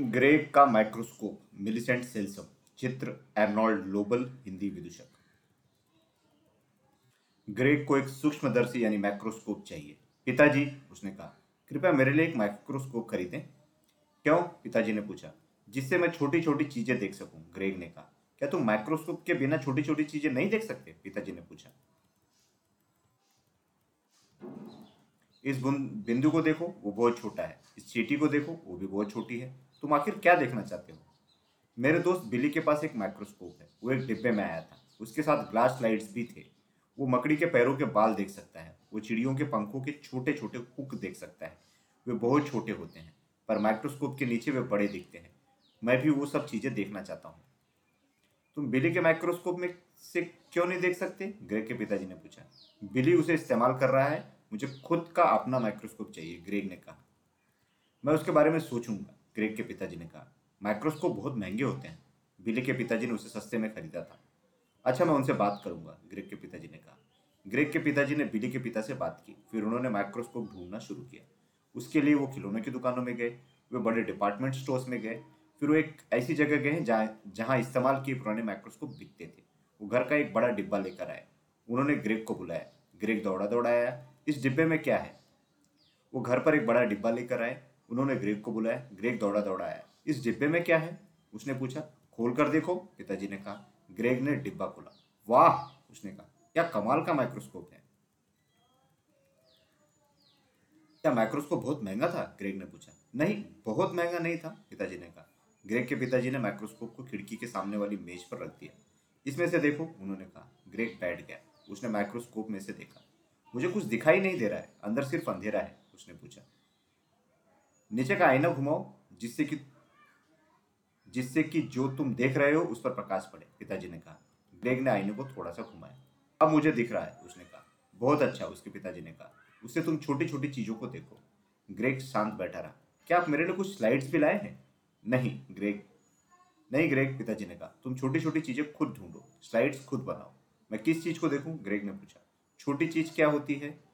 Greg का microscope, Millicent Selsam चित्र Arnold Lobel, Hindi विदूषक। ग्रेग को एक सूक्ष्मदर्शी यानी माइक्रोस्कोप चाहिए। पिताजी, उसने कहा, कृपया मेरे लिए एक माइक्रोस्कोप खरीदें। क्यों? पिताजी ने पूछा। जिससे मैं छोटी छोटी चीज़ें देख सकूँ, ग्रेग ने कहा। क्या तुम माइक्रोस्कोप के बिना छोटी छोटी चीज़ें नहीं देख सकते? पिताजी ने पूछा। इस बिंदु को देखो, वो बहुत छोटा है। इस चीटी को देखो, वो भी बहुत छोटी है। तुम आखिर क्या देखना चाहते हो? मेरे दोस्त बिली के पास एक माइक्रोस्कोप है, वो एक डिब्बे में आया था। उसके साथ ग्लास लाइट्स भी थे। वो मकड़ी के पैरों के बाल देख सकता है, वो चिड़ियों के पंखों के छोटे छोटे हुक देख सकता है। वे बहुत छोटे होते हैं, पर माइक्रोस्कोप के नीचे वे बड़े दिखते हैं। मैं भी वो सब चीज़ें देखना चाहता हूँ। तुम बिली के माइक्रोस्कोप में से क्यों नहीं देख सकते? ग्रेग के पिताजी ने पूछा। बिली उसे इस्तेमाल कर रहा है, मुझे खुद का अपना माइक्रोस्कोप चाहिए ग्रेग ने कहा। मैं उसके बारे में सोचूँगा। ग्रेग के पिताजी ने कहा माइक्रोस्कोप बहुत महँगे होते हैं। बिली के पिताजी ने उसे सस्ते में खरीदा था। अच्छा मैं उनसे बात करूँगा ग्रेग के पिताजी ने कहा। ग्रेग के पिताजी ने बिली के पिता से बात की, फिर उन्होंने माइक्रोस्कोप ढूंढना शुरू किया। उसके लिए वो खिलौने की दुकानों में गए, वे बड़े डिपार्टमेंट स्टोर्स में गए, फिर वो एक ऐसी जगह गए जहाँ जहाँ इस्तेमाल किए पुराने माइक्रोस्कोप बिकते थे। वो घर का एक बड़ा डिब्बा लेकर आए। उन्होंने ग्रेग को बुलाया। ग्रेग दौड़ा दौड़ा आया, इस डिब्बे में क्या है? वो घर पर एक बड़ा डिब्बा लेकर आए उन्होंने ग्रेग को बुलाया ग्रेग दौड़ा दौड़ा आया। इस डिब्बे में क्या है? उसने पूछा, खोल कर देखो। पिताजी ने कहा, ग्रेग ने डिब्बा खोला। वाह! उसने कहा, क्या कमाल का माइक्रोस्कोप है। क्या माइक्रोस्कोप बहुत महँगा था? ग्रेग ने पूछा। नहीं, बहुत महँगा नहीं था, पिताजी ने कहा। ग्रेग के पिताजी ने माइक्रोस्कोप को खिड़की के सामने वाली मेज पर रख दिया। इसमें से देखो, उन्होंने कहा, ग्रेग बैठ गया। उसने माइक्रोस्कोप में से देखा। मुझे कुछ दिखाई नहीं दे रहा है, अंदर सिर्फ़ अंधेरा है, उसने पूछा। नीचे का आईना घुमाओ, जिससे कि जिससे कि जो तुम देख रहे हो उस पर प्रकाश पड़े, पिताजी ने कहा। ग्रेग ने आईने को थोड़ा सा घुमाया। अब मुझे दिख रहा है, उसने कहा। बहुत अच्छा उसके पिताजी ने कहा। उससे तुम छोटी छोटी चीज़ों को देखो। ग्रेग शांत बैठा रहा। क्या आप मेरे लिए कुछ स्लाइड्स भी लाए हैं? नहीं, ग्रेग। नहीं, ग्रेग, पिताजी ने कहा। तुम छोटी छोटी चीज़ें खुद ढूंढो। स्लाइड्स खुद बनाओ। मैं किस चीज़ को देखूँ? ग्रेग ने पूछा। छोटी चीज़ क्या होती है?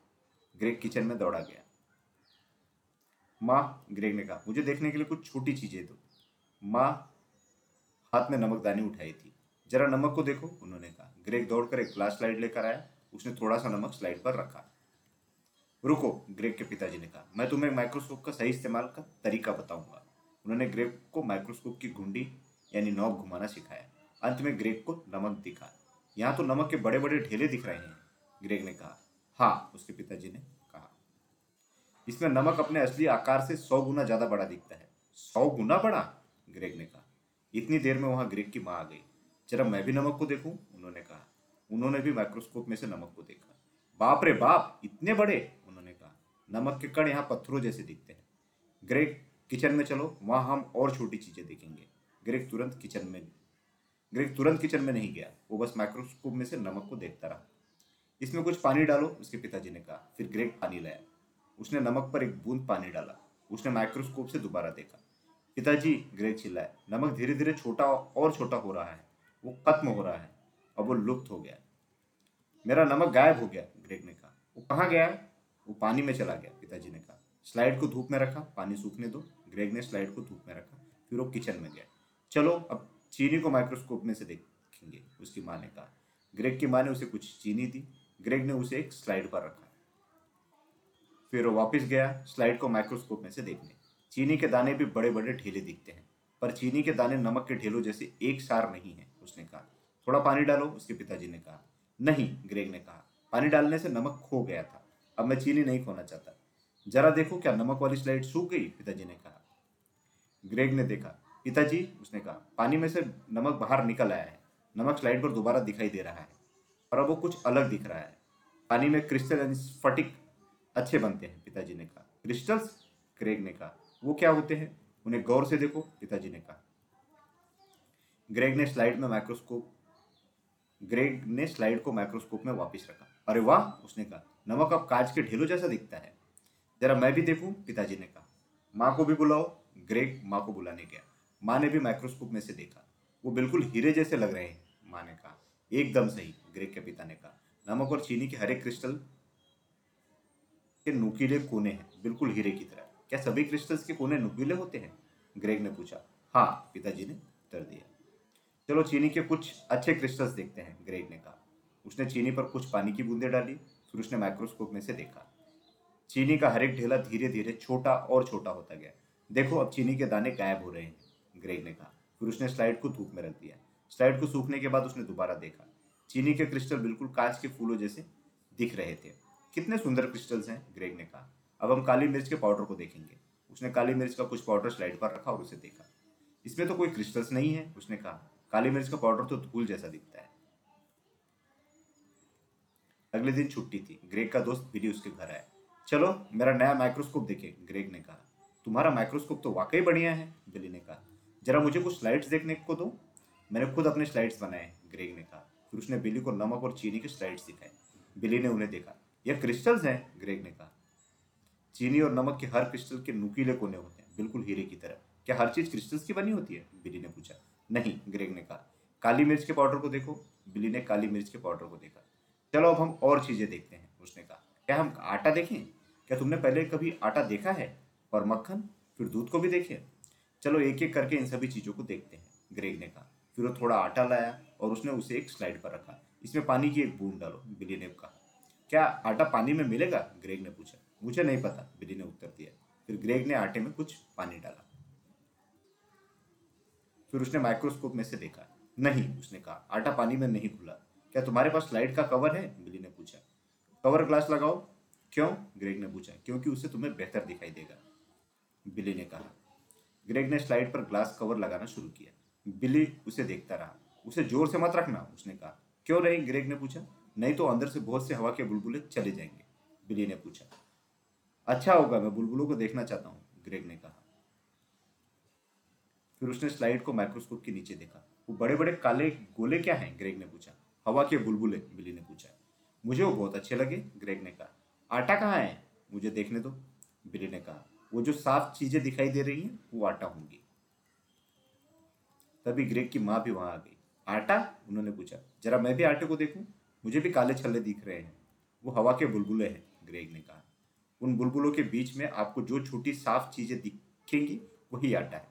ग्रेग किचन में दौड़ा गया। माँ ग्रेग ने कहा, मुझे देखने के लिए कुछ छोटी चीज़ें दो। माँ हाथ में नमकदानी उठाई थी। जरा नमक को देखो, उन्होंने कहा। ग्रेग दौड़कर एक ग्लास स्लाइड लेकर आया। उसने थोड़ा सा नमक स्लाइड पर रखा। रुको, ग्रेग के पिताजी ने कहा। मैं तुम्हें माइक्रोस्कोप का सही इस्तेमाल का तरीका बताऊँगा। उन्होंने ग्रेग को माइक्रोस्कोप की घुंडी, यानी नॉब घुमाना सिखाया। अंत में ग्रेग को नमक दिखा। यहाँ तो नमक के बड़े बड़े ढेले दिख रहे हैं, ग्रेग ने कहा। हाँ उसके पिताजी ने इसमें नमक अपने असली आकार से सौ गुना ज़्यादा बड़ा दिखता है। सौ गुना बड़ा? ग्रेग ने कहा। इतनी देर में वहाँ ग्रेग की माँ आ गई। जरा मैं भी नमक को देखूँ? उन्होंने कहा। उन्होंने भी माइक्रोस्कोप में से नमक को देखा। बाप रे बाप, इतने बड़े? उन्होंने कहा। नमक के कण यहाँ पत्थरों जैसे दिखते हैं। ग्रेग, किचन में चलो। वहाँ हम और छोटी चीज़ें देखेंगे। ग्रेग तुरंत किचन में ग्रेग तुरंत किचन में नहीं गया। वो बस माइक्रोस्कोप में से नमक को देखता रहा। इसमें कुछ पानी डालो, उसके पिताजी ने कहा। फिर ग्रेग पानी लाया। उसने नमक पर एक बूंद पानी डाला। उसने माइक्रोस्कोप से दोबारा देखा। पिताजी, ग्रेग चिल्लाए, नमक धीरे धीरे छोटा और छोटा हो रहा है। वो खत्म हो रहा है। अब वो लुप्त हो गया। मेरा नमक गायब हो गया, ग्रेग ने कहा। वो कहाँ गया? वो पानी में चला गया, पिताजी ने कहा। स्लाइड को धूप में रखा, पानी सूखने दो। ग्रेग ने स्लाइड को धूप में रखा, फिर वो किचन में गया। चलो, अब चीनी को माइक्रोस्कोप में से देखेंगे, उसकी माँ ने कहा। ग्रेग की माँ ने उसे कुछ चीनी दी। ग्रेग ने उसे एक स्लाइड पर रखा। फिर वो वापस गया स्लाइड को माइक्रोस्कोप में से देखने। चीनी के दाने भी बड़े बड़े ढेले दिखते हैं, पर चीनी के दाने नमक के ढेलों जैसे एक सार नहीं है, उसने कहा। थोड़ा पानी डालो, उसके पिताजी ने कहा। नहीं, ग्रेग ने कहा। पानी डालने से नमक खो गया था। अब मैं चीनी नहीं खोना चाहता। जरा देखो क्या नमक वाली स्लाइड सूख गई, पिताजी ने कहा। ग्रेग ने देखा। पिताजी, उसने कहा। पानी में से नमक बाहर निकल आया है। नमक स्लाइड पर दोबारा दिखाई दे रहा है और अब वो कुछ अलग दिख रहा है। पानी में क्रिस्टल यानी स्फटिक अच्छे बनते हैं पिताजी ने कहा। क्रिस्टल्स ग्रेग ने कहा। वो क्या होते हैं? उन्हें गौर से देखो, पिताजी ने कहा। ग्रेग ने स्लाइड में माइक्रोस्कोप ग्रेग ने स्लाइड को माइक्रोस्कोप में वापस रखा। अरे वाह! उसने कहा, नमक अब कांच के ढेलों जैसा दिखता है। जरा मैं भी देखूँ? पिताजी ने कहा। माँ को भी बुलाओ। ग्रेग माँ को बुलाने गया। माँ ने भी माइक्रोस्कोप में से देखा। वो बिल्कुल हीरे जैसे लग रहे हैं, माँ ने कहा। एकदम सही ग्रेग के पिता ने कहा। नमक और चीनी के हरे क्रिस्टल के नुकीले कोने हैं, बिल्कुल हीरे की तरह। क्या सभी क्रिस्टल्स के कोने नुकीले होते हैं? ग्रेग ने पूछा। हाँ पिताजी ने उत्तर दिया। चलो, चीनी के कुछ अच्छे क्रिस्टल्स देखते हैं ग्रेग ने कहा। उसने चीनी पर कुछ पानी की बूंदें डाली, फिर उसने माइक्रोस्कोप में से देखा। चीनी का हर एक ढेला धीरे धीरे छोटा और छोटा होता गया। देखो, अब चीनी के दाने गायब हो रहे हैं ग्रेग ने कहा। फिर उसने स्लाइड को धूप में रख दिया। स्लाइड को सूखने के बाद उसने दोबारा देखा। चीनी के क्रिस्टल बिल्कुल कांच के फूलों जैसे दिख रहे थे। कितने सुंदर क्रिस्टल्स हैं ग्रेग ने कहा। अब हम काली मिर्च के पाउडर को देखेंगे। उसने काली मिर्च का कुछ पाउडर स्लाइड पर रखा और उसे देखा। इसमें तो कोई क्रिस्टल्स नहीं है, उसने कहा। काली मिर्च का पाउडर तो धूल जैसा दिखता है। अगले दिन छुट्टी थी। ग्रेग का दोस्त बिली उसके घर आया। चलो, मेरा नया माइक्रोस्कोप देखे ग्रेग ने कहा। तुम्हारा माइक्रोस्कोप तो वाकई बढ़िया है, बिली ने कहा। जरा मुझे कुछ स्लाइड्स देखने को दो। मैंने खुद अपने स्लाइड्स बनाए ग्रेग ने कहा। फिर उसने बिली को नमक और चीनी के स्लाइड्स दिखाए। बिली ने उन्हें देखा। यह क्रिस्टल्स हैं ग्रेग ने कहा। चीनी और नमक के हर क्रिस्टल के नुकीले कोने होते हैं, बिल्कुल हीरे की तरह। क्या हर चीज़ क्रिस्टल्स की बनी होती है? बिली ने पूछा। नहीं ग्रेग ने कहा। काली मिर्च के पाउडर को देखो। बिली ने काली मिर्च के पाउडर को देखा। चलो, अब हम और चीज़ें देखते हैं, उसने कहा। क्या हम आटा देखें? क्या तुमने पहले कभी आटा देखा है? और मक्खन? फिर दूध को भी देखे चलो एक एक करके इन सभी चीज़ों को देखते हैं ग्रेग ने कहा। फिर वो थोड़ा आटा लाया और उसने उसे एक स्लाइड पर रखा। इसमें पानी की एक बूंद डालो बिली ने कहा। क्या आटा पानी में मिलेगा? ग्रेग ने पूछा। मुझे नहीं पता बिली ने उत्तर दिया। फिर ग्रेग ने आटे में कुछ पानी डाला। फिर उसने माइक्रोस्कोप में से देखा। नहीं, उसने कहा, आटा पानी में नहीं घुला। क्या तुम्हारे पास स्लाइड का कवर है? बिली ने पूछा। कवर ग्लास लगाओ। क्यों? ग्रेग ने पूछा। क्योंकि उससे तुम्हें बेहतर दिखाई देगा। बिली ने कहा। ग्रेग ने स्लाइड पर ग्लास कवर लगाना शुरू किया। बिली उसे देखता रहा। उसे ज़ोर से मत रखना, उसने कहा। क्यों नहीं? ग्रेग ने पूछा। नहीं तो अंदर से बहुत से हवा के बुलबुले चले जाएँगे, बिली ने पूछा। अच्छा होगा, मैं बुलबुलों को देखना चाहता हूँ, ग्रेग ने कहा। फिर उसने स्लाइड को माइक्रोस्कोप के नीचे देखा। वो बड़े बड़े काले गोले क्या हैं? ग्रेग ने पूछा। हवा के बुलबुले, बिली ने पूछा। मुझे वो बहुत अच्छे लगे, ग्रेग ने कहा। आटा कहाँ है? मुझे देखने दो, बिली ने कहा। वो जो साफ़ चीज़ें दिखाई दे रही हैं, वो आटा होंगी। तभी ग्रेग की माँ भी वहाँ आ गई। आटा? उन्होंने पूछा। जरा मैं भी आटे को देखूँ? मुझे भी काले छल्ले दिख रहे हैं। वो हवा के बुलबुले हैं, ग्रेग ने कहा। उन बुलबुलों के बीच में आपको जो छोटी साफ़ चीज़ें दिखेंगी, वही आटा है।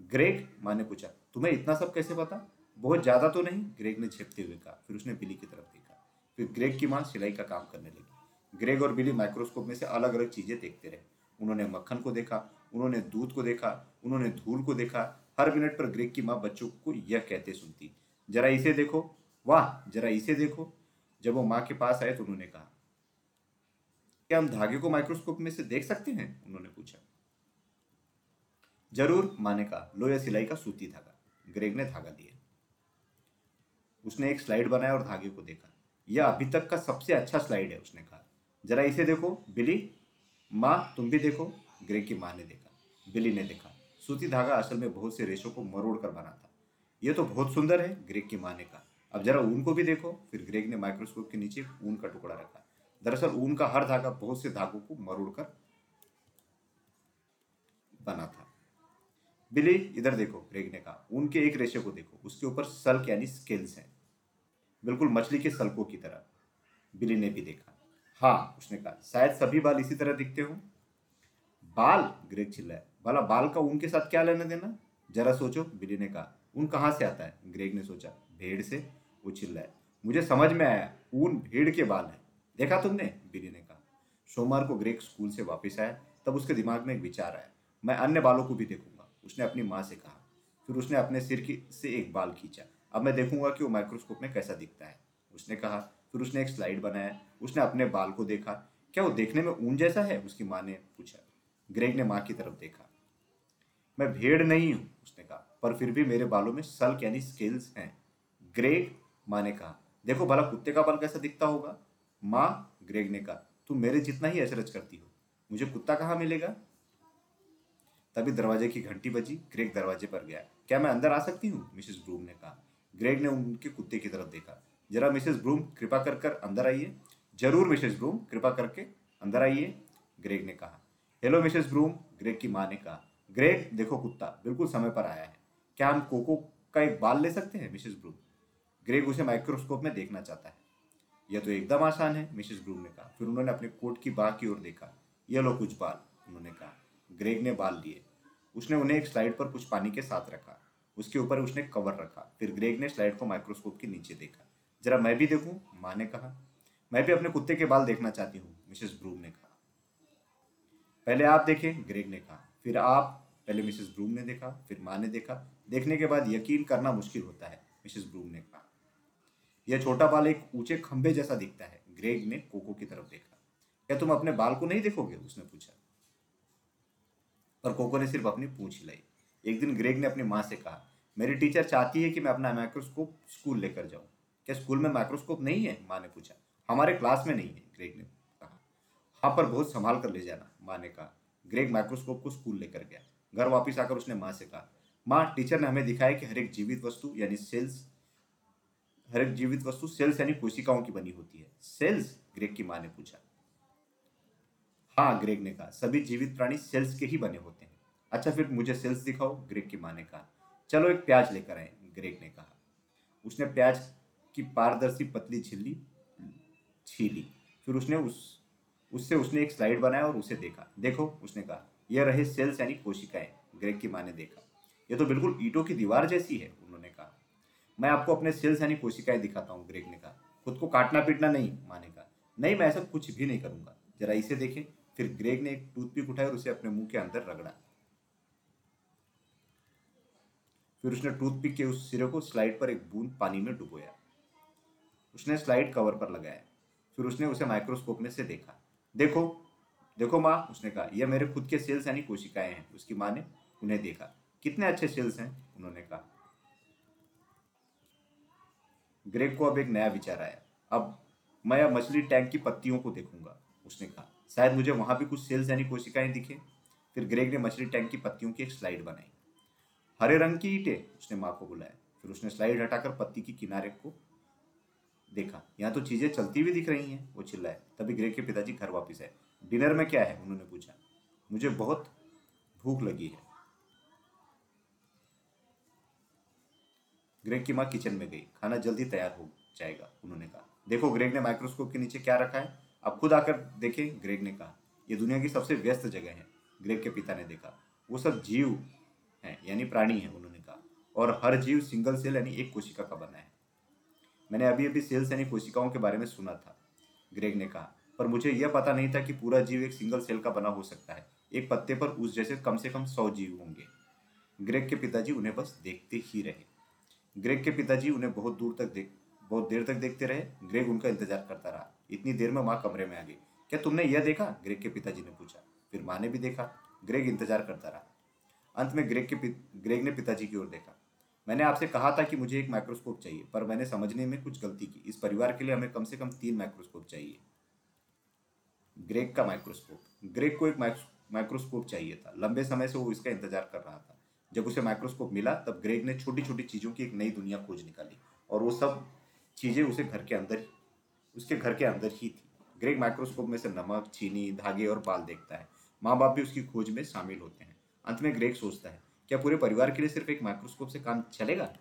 ग्रेग, माँ ने पूछा, तुम्हें इतना सब कैसे पता? बहुत ज़्यादा तो नहीं, ग्रेग ने झेपते हुए कहा। फिर उसने बिली की तरफ़ देखा। फिर ग्रेग की माँ सिलाई का काम करने लगी। ग्रेग और बिली माइक्रोस्कोप में से अलग अलग चीज़ें देखते रहे। उन्होंने मक्खन को देखा, उन्होंने दूध को देखा, उन्होंने धूल को देखा। हर मिनट पर ग्रेग की माँ बच्चों को यह कहते सुनती, जरा इसे देखो। वाह, जरा इसे देखो। जब वो माँ के पास आए तो उन्होंने कहा, क्या हम धागे को माइक्रोस्कोप में से देख सकते हैं? उन्होंने पूछा। ज़रूर, माँ ने कहा। लो या सिलाई का सूती धागा। ग्रेग ने धागा दिया। उसने एक स्लाइड बनाया और धागे को देखा। यह अभी तक का सबसे अच्छा स्लाइड है, उसने कहा। जरा इसे देखो, बिली। माँ, तुम भी देखो, ग्रेग की माँ ने देखा। बिली ने देखा। सूती धागा असल में बहुत से रेशों को मरोड़ कर बना था। यह तो बहुत सुंदर है, ग्रेग की माँ ने कहा। अब जरा ऊन को भी देखो, फिर ग्रेग ने माइक्रोस्कोप के नीचे ऊन का टुकड़ा रखा। दरअसल ऊन का हर धागा बहुत से धागों को मरोड़ कर बना था। बिली, इधर देखो, ग्रेग ने कहा उनके एक रेशे को देखो, उसके ऊपर सल्क यानी स्केल्स हैं। बिल्कुल मछली के सल्कों की तरह, बिली ने भी देखा। हाँ उसने कहा, शायद सभी बाल इसी तरह दिखते हो। बाल, ग्रेग चिल्लाया, भला बाल का ऊन के साथ क्या लेना देना? जरा सोचो, बिली ने कहा, ऊन कहाँ से आता है? ग्रेग ने सोचा, भेड़ से। वो चिल्लाया मुझे समझ में आया, ऊन भेड़ के बाल है। देखा तुमने? बिली ने कहा। सोमवार को ग्रेग स्कूल से वापस आया, तब उसके दिमाग में एक विचार आया। मैं अन्य बालों को भी देखूँगा, उसने अपनी माँ से कहा। फिर उसने अपने सिर की, से एक बाल खींचा। अब मैं देखूँगा कि वो माइक्रोस्कोप में कैसा दिखता है। उसने कहा, फिर उसने एक स्लाइड बनाया, उसने अपने बाल को देखा। क्या वो देखने में ऊन जैसा है? उसकी माँ ने पूछा। ग्रेग ने माँ की तरफ़ देखा। मैं भेड़ नहीं हूँ, उसने कहा। पर फिर भी मेरे बालों में सल्क यानी स्केल्स हैं। ग्रेग माँ ने कहा, देखो भला कुत्ते का बाल कैसा दिखता होगा? माँ, ग्रेग ने कहा तुम मेरे जितना ही अचरज करती हो। मुझे कुत्ता कहाँ मिलेगा? तभी दरवाजे की घंटी बजी, ग्रेग दरवाजे पर गया। क्या मैं अंदर आ सकती हूँ? मिसेस ब्रूम ने कहा। ग्रेग ने उनके कुत्ते की तरफ़ देखा। जरा मिसेस ब्रूम, कृपा कर कर अंदर आइए। ज़रूर मिसेस ब्रूम, कृपा करके अंदर आइए, ग्रेग ने कहा। हेलो मिसेस ब्रूम, ग्रेग की माँ ने कहा। ग्रेग, देखो कुत्ता, बिल्कुल समय पर आया है। क्या हम कोको का एक बाल ले सकते हैं, मिसेस ब्रूम? ग्रेग उसे माइक्रोस्कोप में देखना चाहता है। यह तो एकदम आसान है, मिसेस ब्रूम ने कहा। फिर उन्होंने अपने कोट की बाह की ओर देखा। यह लो, कुछ बाल, उन्होंने कहा। ग्रेग ने बाल लिए। उसने उन्हें एक स्लाइड पर कुछ पानी के साथ रखा। उसके ऊपर उसने कवर रखा। फिर ग्रेग ने स्लाइड को माइक्रोस्कोप के नीचे देखा। जरा मैं भी देखूँ? माँ ने कहा। मैं भी अपने कुत्ते के बाल देखना चाहती हूँ, मिसेस ब्रूम ने कहा। पहले आप देखें, ग्रेग ने कहा। फिर आप, पहले मिसेस ब्रूम ने देखा। फिर माँ ने देखा। देखने के बाद यकीन करना मुश्किल होता है, मिसेस ब्रूम ने कहा। यह छोटा बाल एक ऊँचे खंभे जैसा दिखता है। ग्रेग ने कोको की तरफ़ देखा। क्या तुम अपने बाल को नहीं देखोगे? उसने पूछा। पर कोको ने सिर्फ़ अपनी पूछ हिलाई एक दिन ग्रेग ने अपनी माँ से कहा, मेरी टीचर चाहती है कि मैं अपना माइक्रोस्कोप स्कूल लेकर जाऊँ। क्या स्कूल में माइक्रोस्कोप नहीं है? माँ ने पूछा। हमारे क्लास में नहीं है, ग्रेग ने कहा। हाँ पर बहुत संभाल कर ले जाना, माँ ने कहा। ग्रेग माइक्रोस्कोप को स्कूल लेकर गया। घर वापस आकर उसने माँ से कहा, माँ, टीचर ने हमें दिखाया कि हर एक जीवित वस्तु, यानी सेल्स हर एक जीवित वस्तु सेल्स यानी कोशिकाओं की बनी होती है। सेल्स, ग्रेग की माँ ने पूछा। हाँ ग्रेग ने कहा, सभी जीवित प्राणी सेल्स के ही बने होते हैं। अच्छा फिर मुझे सेल्स दिखाओ, ग्रेग की माँ ने कहा। चलो एक प्याज लेकर आए, ग्रेग ने कहा। उसने प्याज की पारदर्शी पतली झिल्ली छीली। फिर उसने उस, उससे उसने एक स्लाइड बनाया और उसे देखा। देखो, उसने कहा, यह रहे सेल्स यानी कोशिकाएँ। ग्रेग की माँ ने देखा। यह तो बिल्कुल ईटों की दीवार जैसी है, उन्होंने मैं आपको अपने सेल्स यानी कोशिकाएँ दिखाता हूँ ग्रेग ने कहा खुद को काटना पीटना नहीं माने का। नहीं, मैं ऐसा कुछ भी नहीं करूँगा। जरा इसे देखें। फिर ग्रेग ने एक टूथपिक उठाया और उसे अपने मुँह के अंदर रगड़ा। फिर उसने टूथपिक के उस सिरे को स्लाइड पर एक बूंद पानी में डुबोया। उसने स्लाइड कवर पर लगाया। फिर उसने उसे माइक्रोस्कोप में से देखा। देखो देखो माँ, उसने कहा, यह मेरे खुद के सेल्स यानी कोशिकाएँ हैं। उसकी माँ ने उन्हें देखा। कितने अच्छे सेल्स हैं, उन्होंने कहा। ग्रेग को अब एक नया विचार आया। अब मैं अब मछली टैंक की पत्तियों को देखूँगा, उसने कहा। शायद मुझे वहाँ भी कुछ सेल्स यानी कोशिकाएँ दिखे। फिर ग्रेग ने मछली टैंक की पत्तियों की एक स्लाइड बनाई। हरे रंग की ईटे, उसने माँ को बुलाया। फिर उसने स्लाइड हटाकर पत्ती की किनारे को देखा। यहाँ तो चीज़ें चलती हुई दिख रही हैं, वो चिल्लाए तभी ग्रेग के पिताजी घर वापस आए। डिनर में क्या है? उन्होंने पूछा। मुझे बहुत भूख लगी है। ग्रेग की माँ किचन में गई। खाना जल्दी तैयार हो जाएगा, उन्होंने कहा। देखो ग्रेग ने माइक्रोस्कोप के नीचे क्या रखा है? अब खुद आकर देखें ग्रेग ने कहा। यह दुनिया की सबसे व्यस्त जगह है ग्रेग के पिता ने देखा। वो सब जीव हैं, यानी प्राणी हैं, उन्होंने कहा। और हर जीव सिंगल सेल यानी एक कोशिका का बना है। मैंने अभी अभी सेल्स यानी कोशिकाओं के बारे में सुना था ग्रेग ने कहा। पर मुझे यह पता नहीं था कि पूरा जीव एक सिंगल सेल का बना हो सकता है। एक पत्ते पर उस जैसे कम से कम सौ जीव होंगे। ग्रेग के पिताजी उन्हें बस देखते ही रहे। ग्रेग के पिताजी उन्हें बहुत दूर तक देख, बहुत देर तक देखते रहे। ग्रेग उनका इंतज़ार करता रहा। इतनी देर में माँ कमरे में आ गई। क्या तुमने यह देखा? ग्रेग के पिताजी ने पूछा। फिर माँ ने भी देखा। ग्रेग इंतज़ार करता रहा। अंत में ग्रेग के ग्रेग ने पिताजी की ओर देखा। मैंने आपसे कहा था कि मुझे एक माइक्रोस्कोप चाहिए, पर मैंने समझने में कुछ गलती की। इस परिवार के लिए हमें कम से कम तीन माइक्रोस्कोप चाहिए। ग्रेग का माइक्रोस्कोप। ग्रेग को एक माइक्रोस्कोप चाहिए था। लंबे समय से वो इसका इंतज़ार कर रहा था। जब उसे माइक्रोस्कोप मिला, तब ग्रेग ने छोटी छोटी चीज़ों की एक नई दुनिया खोज निकाली और वो सब चीज़ें उसे घर के अंदर उसके घर के अंदर ही थी। ग्रेग माइक्रोस्कोप में से नमक, चीनी, धागे और बाल देखता है। माँ बाप भी उसकी खोज में शामिल होते हैं। अंत में ग्रेग सोचता है, क्या पूरे परिवार के लिए सिर्फ़ एक माइक्रोस्कोप से काम चलेगा?